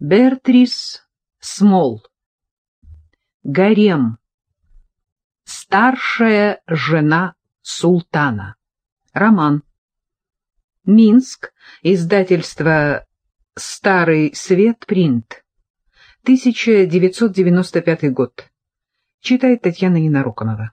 Бертрис Смол. Гарем. Старшая жена султана. Роман. Минск. Издательство «Старый свет. Принт». 1995 год. Читает Татьяна Ненароконова.